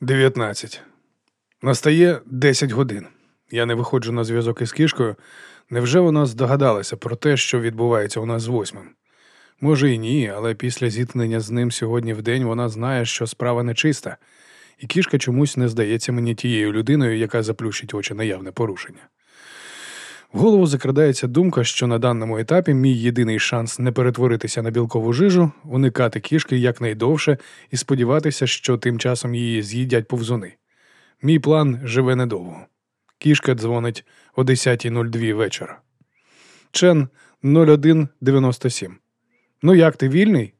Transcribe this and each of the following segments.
19. Настає 10 годин. Я не виходжу на зв'язок із кішкою. Невже вона здогадалася про те, що відбувається у нас з восьмим? Може і ні, але після зіткнення з ним сьогодні в день вона знає, що справа нечиста, і кішка чомусь не здається мені тією людиною, яка заплющить очі на явне порушення. В голову закрадається думка, що на даному етапі мій єдиний шанс не перетворитися на білкову жижу, уникати кішки якнайдовше і сподіватися, що тим часом її з'їдять повзуни. Мій план живе недовго. Кішка дзвонить о 10.02 вечора. Чен 0197. Ну як ти вільний?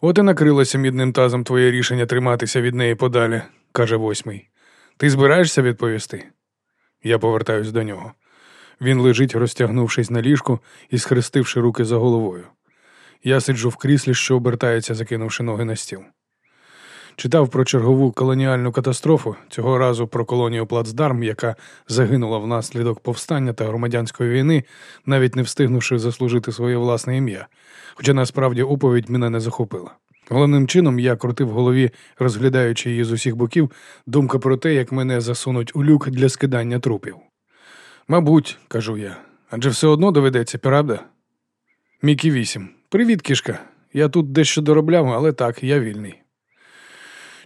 От і накрилося мідним тазом твоє рішення триматися від неї подалі, каже восьмий. Ти збираєшся відповісти? Я повертаюсь до нього. Він лежить, розтягнувшись на ліжку і схрестивши руки за головою. Я сиджу в кріслі, що обертається, закинувши ноги на стіл. Читав про чергову колоніальну катастрофу, цього разу про колонію Плацдарм, яка загинула внаслідок повстання та громадянської війни, навіть не встигнувши заслужити своє власне ім'я. Хоча насправді оповідь мене не захопила. Головним чином я крутив голові, розглядаючи її з усіх боків, думка про те, як мене засунуть у люк для скидання трупів. Мабуть, кажу я, адже все одно доведеться, правда? Мікі вісім. Привіт, кішка. Я тут дещо доробляв, але так, я вільний.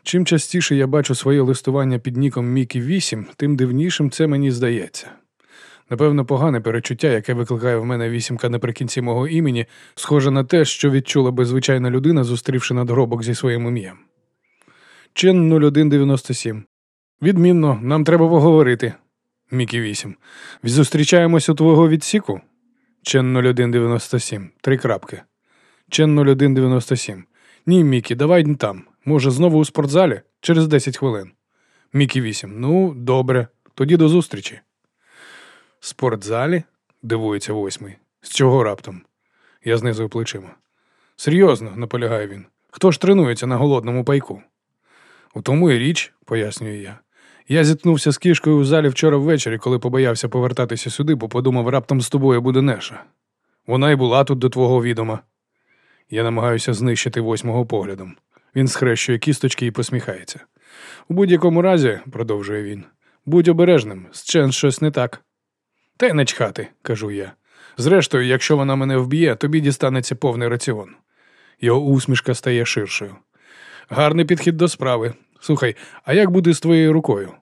Чим частіше я бачу своє листування під ніком Мікі 8, тим дивнішим це мені здається. Напевно, погане перечуття, яке викликає в мене вісімка наприкінці мого імені, схоже на те, що відчула би звичайна людина, зустрівши надгробок зі своїм ім'ям. Чин 0197. Відмінно, нам треба поговорити. Мікі 8. Зустрічаємось у твого відсіку? Чен 0197. Три крапки. Чен 0197. Ні, Мікі, давай там. Може, знову у спортзалі? Через 10 хвилин. Мікі 8. Ну, добре. Тоді до зустрічі. Спортзалі? дивується восьмий. З чого раптом? Я знизую плечима. Серйозно, наполягає він. Хто ж тренується на голодному пайку? У тому і річ, пояснюю я. Я зіткнувся з кішкою у залі вчора ввечері, коли побоявся повертатися сюди, бо подумав, раптом з тобою буде Неша. Вона й була тут до твого відома. Я намагаюся знищити восьмого поглядом. Він схрещує кісточки і посміхається. У будь-якому разі, продовжує він, будь обережним, з Чен щось не так. Та й не чхати, кажу я. Зрештою, якщо вона мене вб'є, тобі дістанеться повний раціон. Його усмішка стає ширшою. Гарний підхід до справи. Слухай, а як буде з твоєю рукою?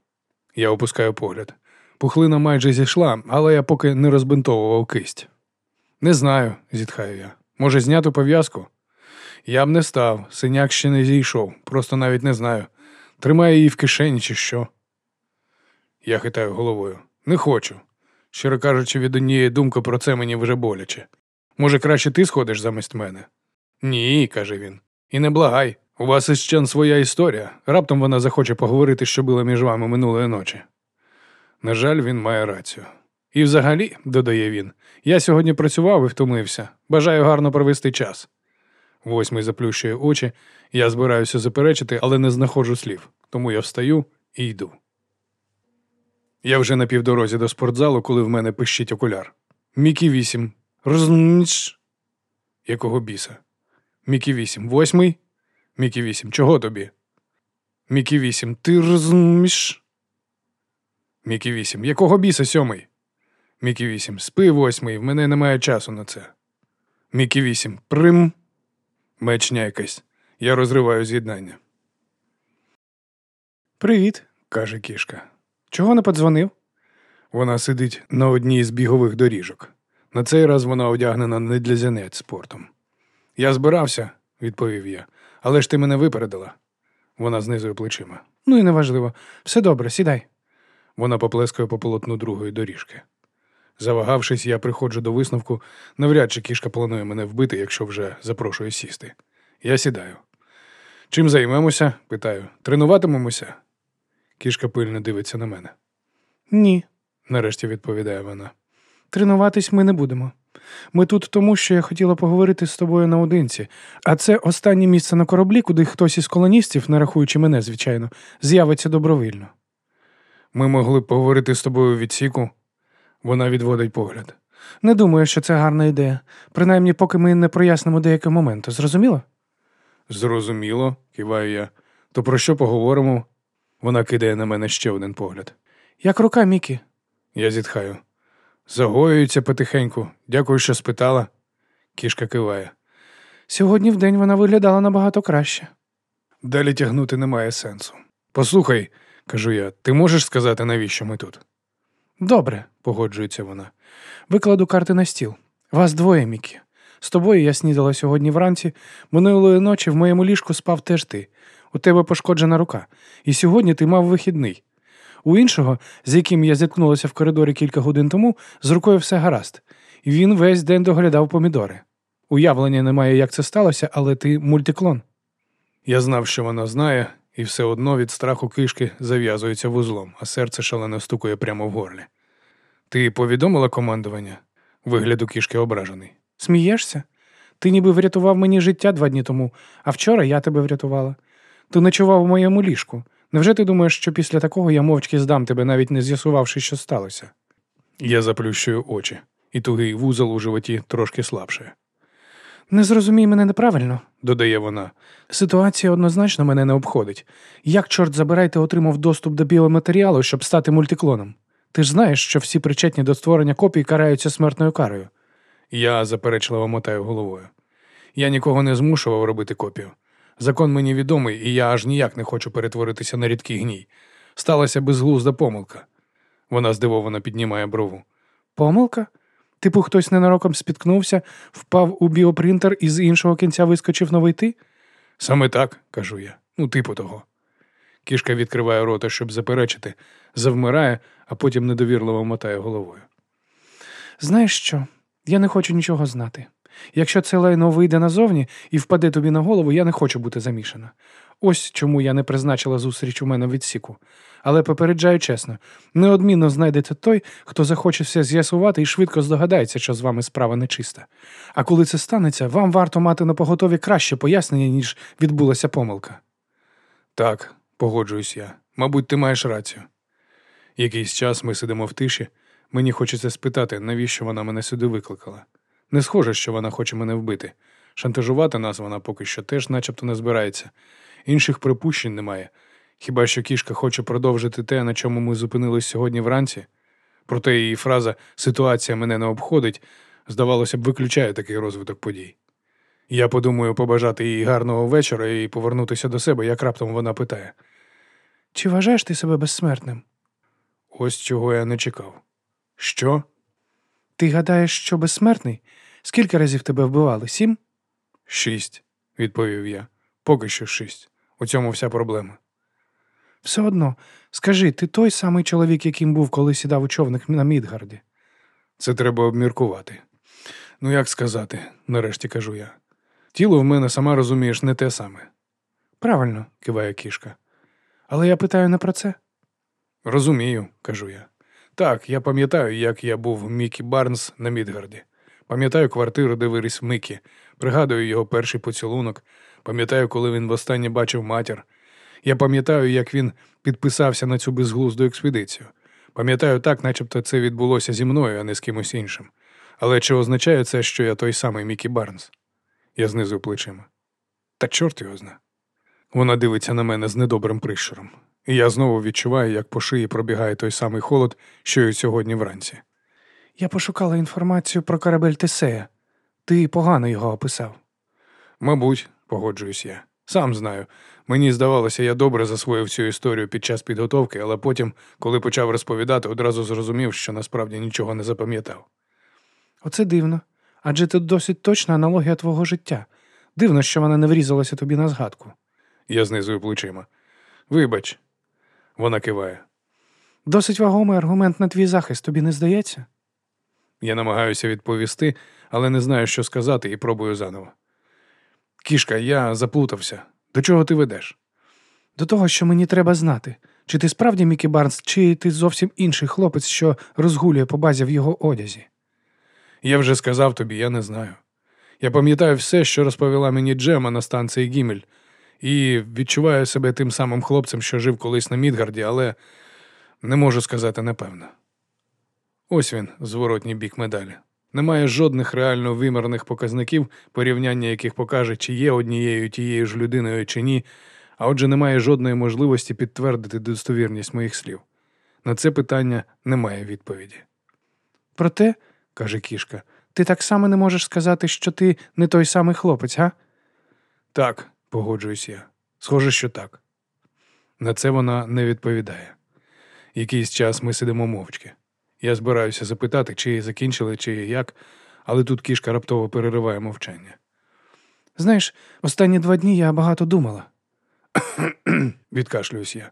Я опускаю погляд. Пухлина майже зійшла, але я поки не розбинтовував кисть. Не знаю, зітхаю я. Може, зняти пов'язку? Я б не став, синяк ще не зійшов, просто навіть не знаю. Тримає її в кишені чи що. Я хитаю головою. Не хочу. Щиро кажучи, від однієї думки про це мені вже боляче. Може, краще ти сходиш замість мене? Ні, каже він. І не благай. У вас Чен своя історія. Раптом вона захоче поговорити, що було між вами минулої ночі. На жаль, він має рацію. І взагалі, додає він, я сьогодні працював і втомився. Бажаю гарно провести час. Восьмий заплющує очі, я збираюся заперечити, але не знаходжу слів, тому я встаю і йду. Я вже на півдорозі до спортзалу, коли в мене пищить окуляр. Мікі вісім. Розніч. Якого біса? Мікі вісім. Восьмий? Мікі вісім. Чого тобі? Мікі вісім. Ти розуміш? Мікі вісім. Якого біса сьомий? Мікі вісім. Спи восьмий. В мене немає часу на це. Мікі вісім. Прим. Мечня якась. Я розриваю з'єднання. Привіт, каже кішка. Чого не подзвонив? Вона сидить на одній з бігових доріжок. На цей раз вона одягнена не для занять спортом. Я збирався, відповів я, але ж ти мене випередила. Вона знизує плечима. Ну і неважливо. Все добре, сідай. Вона поплескає по полотну другої доріжки. Завагавшись, я приходжу до висновку, навряд чи кішка планує мене вбити, якщо вже запрошує сісти. Я сідаю. Чим займемося? питаю. Тренуватимемося? Кішка пильно дивиться на мене. Ні, нарешті відповідає вона. Тренуватись ми не будемо. Ми тут тому, що я хотіла поговорити з тобою наодинці, а це останнє місце на кораблі, куди хтось із колоністів, не рахуючи мене, звичайно, з'явиться добровільно. Ми могли б поговорити з тобою у відсіку. Вона відводить погляд. Не думаю, що це гарна ідея. Принаймні, поки ми не прояснимо деякі моменти. Зрозуміло? Зрозуміло, киваю я. То про що поговоримо? Вона кидає на мене ще один погляд. Як рука, Мікі? Я зітхаю. Загоюється потихеньку. Дякую, що спитала. Кішка киває. Сьогодні в день вона виглядала набагато краще. Далі тягнути немає сенсу. Послухай, кажу я, ти можеш сказати, навіщо ми тут? Добре, погоджується вона. Викладу карти на стіл. Вас двоє, Мікі. З тобою я снідала сьогодні вранці. Минулої ночі в моєму ліжку спав теж ти. У тебе пошкоджена рука. І сьогодні ти мав вихідний. У іншого, з яким я зіткнулася в коридорі кілька годин тому, з рукою все гаразд. Він весь день доглядав помідори. Уявлення немає, як це сталося, але ти мультиклон. Я знав, що вона знає, і все одно від страху кишки зав'язується вузлом, а серце шалено стукає прямо в горлі. Ти повідомила командування? Вигляду кішки ображений. Смієшся? Ти ніби врятував мені життя два дні тому, а вчора я тебе врятувала. Ти ночував у моєму ліжку. Невже ти думаєш, що після такого я мовчки здам тебе, навіть не з'ясувавши, що сталося? Я заплющую очі, і тугий вузол у животі трошки слабшає. Не зрозумій мене неправильно, додає вона. Ситуація однозначно мене не обходить. Як, чорт забирай, ти отримав доступ до біоматеріалу, щоб стати мультиклоном? Ти ж знаєш, що всі причетні до створення копій караються смертною карою. Я заперечливо мотаю головою. Я нікого не змушував робити копію. Закон мені відомий, і я аж ніяк не хочу перетворитися на рідкий гній. Сталася безглузда помилка. Вона здивовано піднімає брову. Помилка? Типу, хтось ненароком спіткнувся, впав у біопринтер і з іншого кінця вискочив новий ти? Саме так, кажу я. Ну, типу того. Кішка відкриває рота, щоб заперечити, завмирає, а потім недовірливо мотає головою. Знаєш що? Я не хочу нічого знати. Якщо це лайно вийде назовні і впаде тобі на голову, я не хочу бути замішана. Ось чому я не призначила зустріч у мене в відсіку. Але попереджаю чесно, неодмінно знайдете той, хто захоче все з'ясувати і швидко здогадається, що з вами справа нечиста. А коли це станеться, вам варто мати на поготові краще пояснення, ніж відбулася помилка. Так, погоджуюсь я. Мабуть, ти маєш рацію. Якийсь час ми сидимо в тиші. Мені хочеться спитати, навіщо вона мене сюди викликала. Не схоже, що вона хоче мене вбити. Шантажувати нас вона поки що теж начебто не збирається. Інших припущень немає. Хіба що кішка хоче продовжити те, на чому ми зупинились сьогодні вранці? Проте її фраза Ситуація мене не обходить, здавалося б, виключає такий розвиток подій. Я подумаю побажати їй гарного вечора і повернутися до себе, як раптом вона питає: Чи вважаєш ти себе безсмертним? Ось чого я не чекав. Що? Ти гадаєш, що безсмертний? Скільки разів тебе вбивали? Сім? Шість, відповів я. Поки що шість. У цьому вся проблема. Все одно, скажи, ти той самий чоловік, яким був, коли сідав у човник на Мідгарді? Це треба обміркувати. Ну, як сказати, нарешті кажу я. Тіло в мене, сама розумієш, не те саме. Правильно, киває кішка. Але я питаю не про це. Розумію, кажу я. Так, я пам'ятаю, як я був Мікі Барнс на Мідгарді. Пам'ятаю квартиру, де виріс Микі, пригадую його перший поцілунок, пам'ятаю, коли він востаннє бачив матір. Я пам'ятаю, як він підписався на цю безглузду експедицію. Пам'ятаю так, начебто це відбулося зі мною, а не з кимось іншим. Але чи означає це, що я той самий Мікі Барнс? Я знизу плечима. Та чорт його зна. Вона дивиться на мене з недобрим прищуром, і я знову відчуваю, як по шиї пробігає той самий холод, що й сьогодні вранці. Я пошукала інформацію про корабель Тесея. Ти погано його описав. Мабуть, погоджуюсь я. Сам знаю. Мені здавалося, я добре засвоїв цю історію під час підготовки, але потім, коли почав розповідати, одразу зрозумів, що насправді нічого не запам'ятав. Оце дивно. Адже це досить точна аналогія твого життя. Дивно, що вона не врізалася тобі на згадку. Я знизую плечима. Вибач, вона киває. Досить вагомий аргумент на твій захист, тобі не здається? Я намагаюся відповісти, але не знаю, що сказати, і пробую заново. Кішка, я заплутався. До чого ти ведеш? До того, що мені треба знати, чи ти справді Мікі Барнс, чи ти зовсім інший хлопець, що розгулює по базі в його одязі. Я вже сказав тобі, я не знаю. Я пам'ятаю все, що розповіла мені Джема на станції Гімель, і відчуваю себе тим самим хлопцем, що жив колись на Мідгарді, але не можу сказати напевно. Ось він, зворотній бік медалі. Немає жодних реально вимірних показників, порівняння яких покаже, чи є однією тією ж людиною чи ні, а отже, немає жодної можливості підтвердити достовірність моїх слів. На це питання немає відповіді. Проте, каже кішка, ти так само не можеш сказати, що ти не той самий хлопець, га? Так, погоджуюсь я. Схоже, що так. На це вона не відповідає. Якийсь час ми сидимо мовчки. Я збираюся запитати, чи закінчили, чи як, але тут кішка раптово перериває мовчання. Знаєш, останні два дні я багато думала. Відкашлююсь я.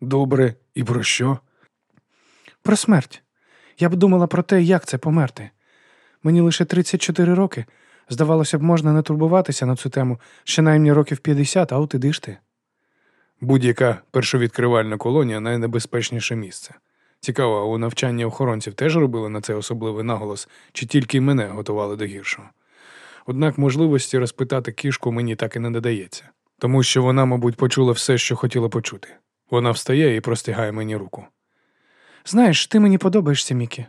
Добре, і про що? Про смерть. Я б думала про те, як це померти. Мені лише 34 роки. Здавалося б, можна не турбуватися на цю тему ще наймні років 50, а от іди ж ти. Будь-яка першовідкривальна колонія найнебезпечніше місце. Цікаво, а у навчанні охоронців теж робили на це особливий наголос, чи тільки мене готували до гіршого. Однак можливості розпитати кішку мені так і не додається, тому що вона, мабуть, почула все, що хотіла почути. Вона встає і простягає мені руку. Знаєш, ти мені подобаєшся, Мікі.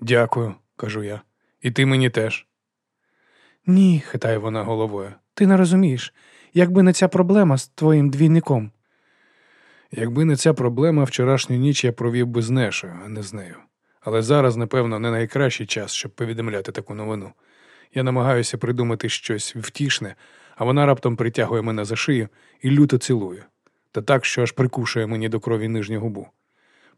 Дякую, кажу я. І ти мені теж. Ні, хитає вона головою. Ти не розумієш, якби не ця проблема з твоїм двійником. Якби не ця проблема, вчорашню ніч я провів би з Нешою, а не з нею. Але зараз, напевно, не найкращий час, щоб повідомляти таку новину. Я намагаюся придумати щось втішне, а вона раптом притягує мене за шию і люто цілує, та так, що аж прикушує мені до крові нижню губу.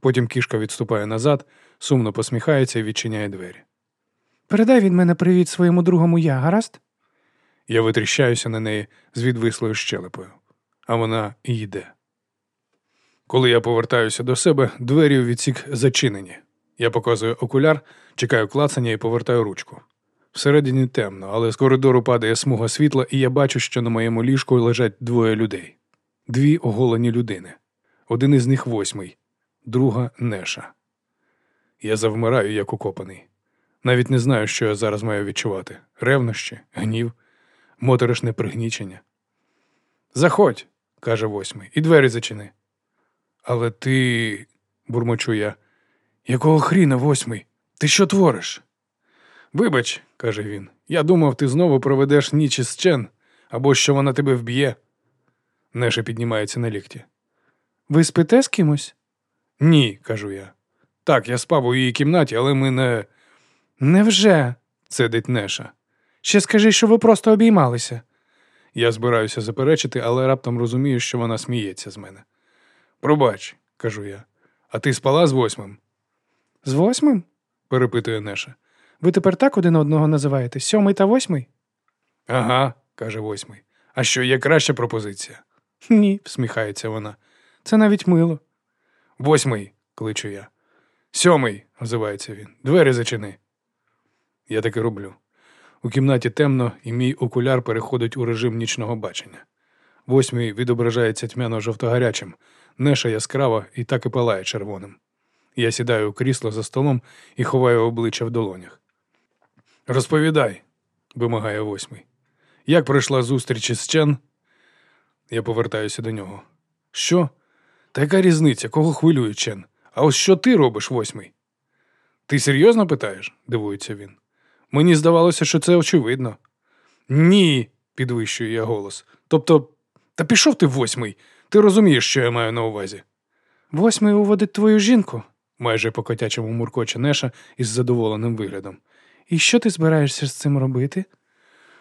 Потім кішка відступає назад, сумно посміхається і відчиняє двері. Передай від мене привіт своєму другому я, гаразд? Я витріщаюся на неї з відвислою щелепою, а вона йде. Коли я повертаюся до себе, двері у відсік зачинені. Я показую окуляр, чекаю клацання і повертаю ручку. Всередині темно, але з коридору падає смуга світла, і я бачу, що на моєму ліжку лежать двоє людей. Дві оголені людини. Один із них восьмий, друга Неша. Я завмираю, як укопаний. Навіть не знаю, що я зараз маю відчувати: ревнощі, гнів, моторошне пригнічення. Заходь, каже восьмий, і двері зачини. Але ти, бурмочу я, якого хріна восьмий? Ти що твориш? Вибач, каже він, я думав, ти знову проведеш ніч із Чен, або що вона тебе вб'є. Неша піднімається на лікті. Ви спите з кимось? Ні, кажу я. Так, я спав у її кімнаті, але ми не. Невже? цедить Неша. Ще скажи, що ви просто обіймалися. Я збираюся заперечити, але раптом розумію, що вона сміється з мене. Пробач, кажу я. А ти спала з восьмим? З восьмим? перепитує Неша. Ви тепер так один одного називаєте? Сьомий та восьмий? Ага, каже восьмий. А що є краща пропозиція? Ні, всміхається вона. Це навіть мило. Восьмий, кличу я. Сьомий, озивається він. Двері зачини. Я таки роблю. У кімнаті темно, і мій окуляр переходить у режим нічного бачення. Восьмий відображається тьмяно жовтогарячим, неша яскрава і так і палає червоним. Я сідаю у крісло за столом і ховаю обличчя в долонях. Розповідай, вимагає восьмий. Як пройшла зустріч із Чен? Я повертаюся до нього. Що? Та яка різниця, кого хвилює Чен? А ось що ти робиш, восьмий? Ти серйозно питаєш? дивується він. Мені здавалося, що це очевидно. Ні, підвищую я голос. Тобто, та пішов ти восьмий. Ти розумієш, що я маю на увазі. Восьмий уводить твою жінку, майже по котячому муркоче Неша із задоволеним виглядом. І що ти збираєшся з цим робити?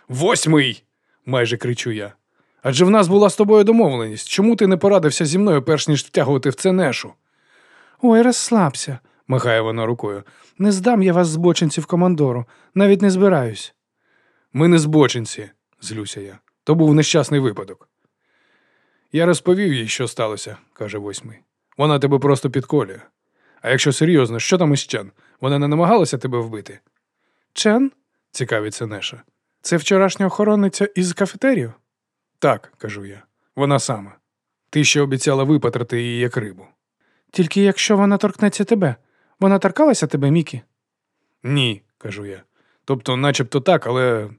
Восьмий. майже кричу я. Адже в нас була з тобою домовленість. Чому ти не порадився зі мною, перш ніж втягувати в це нешу? Ой, розслабся, махає вона рукою. Не здам я вас збочинців командору, навіть не збираюсь. Ми не збочинці, злюся я. То був нещасний випадок. Я розповів їй, що сталося, каже восьмий. Вона тебе просто підколює. А якщо серйозно, що там із Чен? Вона не намагалася тебе вбити? Чен? цікавиться Неша. Це вчорашня охоронниця із кафетерію? Так, кажу я. Вона сама. Ти ще обіцяла випатрати її як рибу. Тільки якщо вона торкнеться тебе. Вона торкалася тебе, Мікі? Ні, кажу я. Тобто, начебто так, але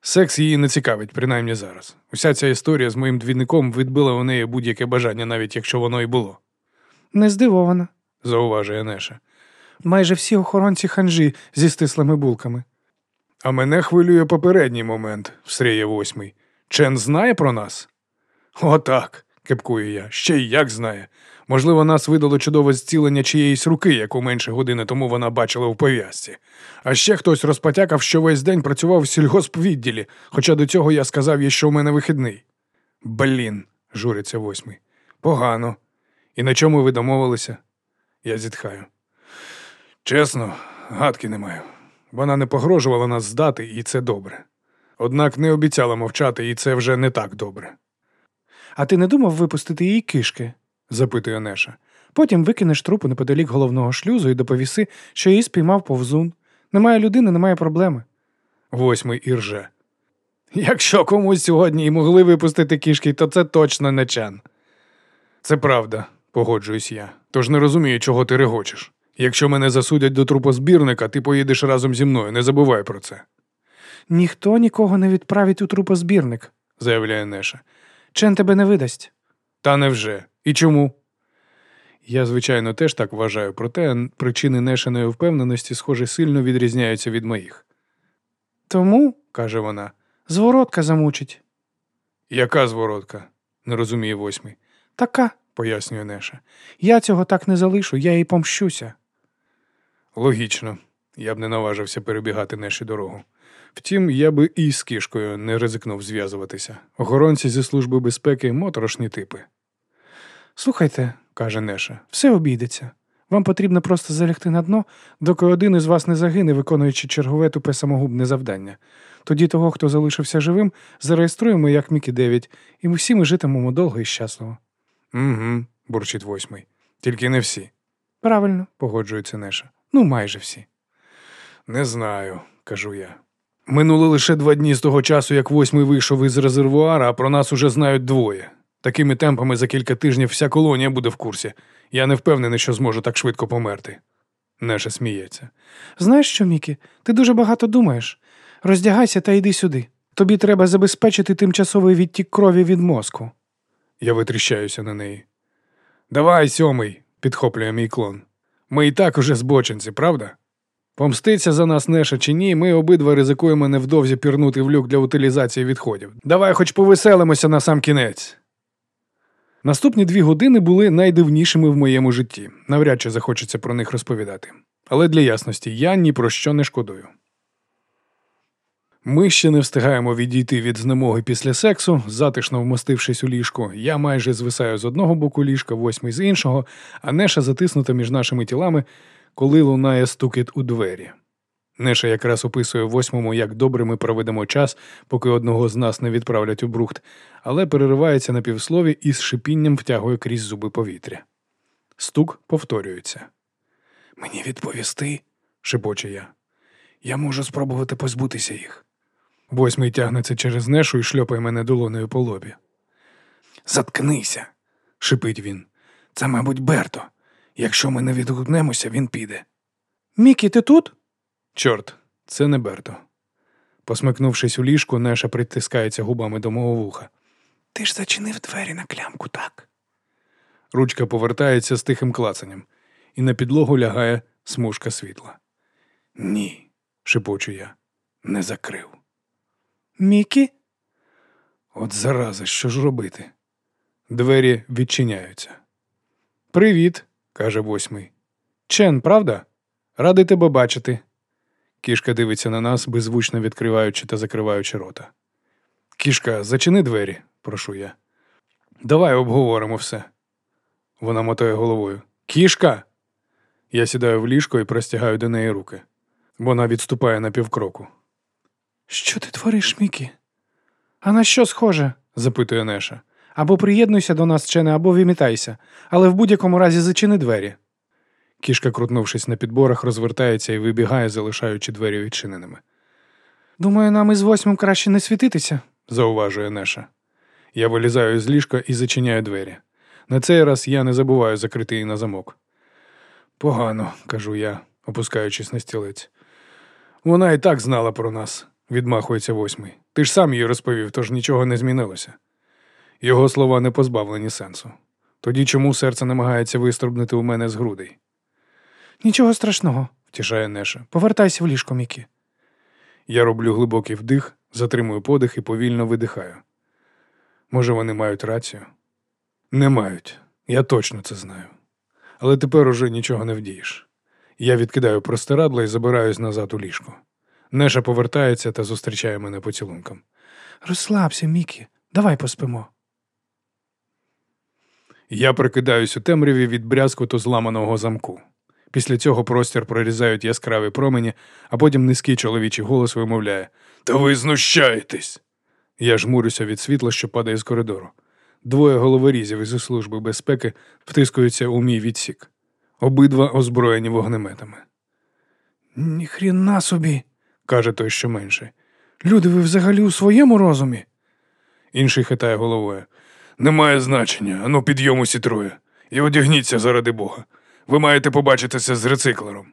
секс її не цікавить, принаймні зараз. Уся ця історія з моїм двійником відбила у неї будь-яке бажання, навіть якщо воно і було. Не здивована, зауважує Неша. Майже всі охоронці ханжі зі стислими булками. А мене хвилює попередній момент, всріє восьмий. Чен знає про нас? Отак, кепкую я. Ще й як знає. Можливо, нас видало чудове зцілення чиєїсь руки, яку менше години тому вона бачила в пов'язці. А ще хтось розпотякав, що весь день працював в сільгоспвідділі, хоча до цього я сказав їй, що в мене вихідний. Блін, журиться восьмий. Погано. І на чому ви домовилися? Я зітхаю. Чесно, гадки не маю. Вона не погрожувала нас здати, і це добре. Однак не обіцяла мовчати, і це вже не так добре, А ти не думав випустити її кишки? запитує Неша. Потім викинеш трупу неподалік головного шлюзу і доповіси, що її спіймав повзун. Немає людини, немає проблеми. Восьмий ірже. Якщо комусь сьогодні і могли випустити кішки, то це точно не чан. Це правда, погоджуюсь я. Тож не розумію, чого ти регочеш. Якщо мене засудять до трупозбірника, ти поїдеш разом зі мною, не забувай про це, Ніхто нікого не відправить у трупозбірник. заявляє Неша. Чен тебе не видасть. Та невже? І чому? Я, звичайно, теж так вважаю, проте причини Нешиної впевненості, схоже, сильно відрізняються від моїх, Тому, каже вона. зворотка замучить. Яка зворотка? не розуміє восьмий, Така, пояснює Неша. я цього так не залишу, я їй помщуся. Логічно, я б не наважився перебігати Неші дорогу. Втім, я би і з кішкою не ризикнув зв'язуватися. Охоронці зі служби безпеки моторошні типи, Слухайте, каже Неша, все обійдеться. Вам потрібно просто залягти на дно, доки один із вас не загине, виконуючи чергове тупе самогубне завдання. Тоді того, хто залишився живим, зареєструємо як Мікі 9, і ми всі ми житимемо довго і щасливо. Угу, бурчить восьмий. Тільки не всі. Правильно, Погоджується Неша. ну майже всі. Не знаю, кажу я. Минуло лише два дні з того часу, як восьмий вийшов із резервуара, а про нас уже знають двоє. Такими темпами за кілька тижнів вся колонія буде в курсі. Я не впевнений, що зможу так швидко померти. Неша сміється. Знаєш що, Мікі, ти дуже багато думаєш. Роздягайся та йди сюди. Тобі треба забезпечити тимчасовий відтік крові від мозку. Я витріщаюся на неї. Давай, сьомий, підхоплює мій клон. Ми і так уже збочинці, правда? Помститься за нас Неша чи ні, ми обидва ризикуємо невдовзі пірнути в люк для утилізації відходів. Давай хоч повеселимося на сам кінець. Наступні дві години були найдивнішими в моєму житті. Навряд чи захочеться про них розповідати. Але для ясності я ні про що не шкодую. Ми ще не встигаємо відійти від знемоги після сексу, затишно вмостившись у ліжку. Я майже звисаю з одного боку ліжка, восьмий з іншого, а Неша затиснута між нашими тілами, коли лунає стукіт у двері. Неша якраз описує восьмому, як добре ми проведемо час, поки одного з нас не відправлять у брухт, але переривається на півслові і з шипінням втягує крізь зуби повітря. Стук повторюється. Мені відповісти, шепоче я. Я можу спробувати позбутися їх. Восьмий тягнеться через нешу і шльопає мене долонею по лобі. Заткнися, шипить він. Це, мабуть, Берто. Якщо ми не відгукнемося, він піде. Мікі, ти тут? Чорт, це не Берто. Посмикнувшись у ліжку, Неша притискається губами до мого вуха. Ти ж зачинив двері на клямку, так? Ручка повертається з тихим клацанням, і на підлогу лягає смужка світла. Ні, шепочу я, не закрив. Мікі? От зараза, що ж робити? Двері відчиняються. Привіт, каже восьмий. Чен, правда? Радий тебе бачити. Кішка дивиться на нас, беззвучно відкриваючи та закриваючи рота. Кішка, зачини двері, прошу я. Давай обговоримо все. Вона мотає головою. Кішка. Я сідаю в ліжко і простягаю до неї руки. Вона відступає на півкроку. Що ти твориш, Мікі? А на що схоже? запитує Неша. Або приєднуйся до нас, Чене, або вимітайся, але в будь-якому разі зачини двері. Кішка, крутнувшись на підборах, розвертається і вибігає, залишаючи двері відчиненими. Думаю, нам із восьмим краще не світитися. зауважує Неша. Я вилізаю з ліжка і зачиняю двері. На цей раз я не забуваю закрити її на замок. Погано, кажу я, опускаючись на стілець. Вона і так знала про нас, відмахується восьмий. Ти ж сам їй розповів, тож нічого не змінилося. Його слова не позбавлені сенсу. Тоді чому серце намагається вистрибнути у мене з грудей? Нічого страшного, втішає Неша. повертайся в ліжко, Мікі. Я роблю глибокий вдих, затримую подих і повільно видихаю. Може, вони мають рацію? Не мають. Я точно це знаю. Але тепер уже нічого не вдієш. Я відкидаю простирадло і забираюсь назад у ліжко. Неша повертається та зустрічає мене поцілунком. Розслабся, Мікі, давай поспимо. Я прикидаюсь у темряві від брязкоту зламаного замку. Після цього простір прорізають яскраві промені, а потім низький чоловічий голос вимовляє Та ви знущаєтесь. Я жмурюся від світла, що падає з коридору. Двоє головорізів із служби безпеки втискуються у мій відсік. Обидва озброєні вогнеметами. Ніхріна собі. каже той, що менший. Люди, ви взагалі у своєму розумі? Інший хитає головою. Немає значення, ану підйом усі троє. І одягніться заради Бога. Ви маєте побачитися з рециклером.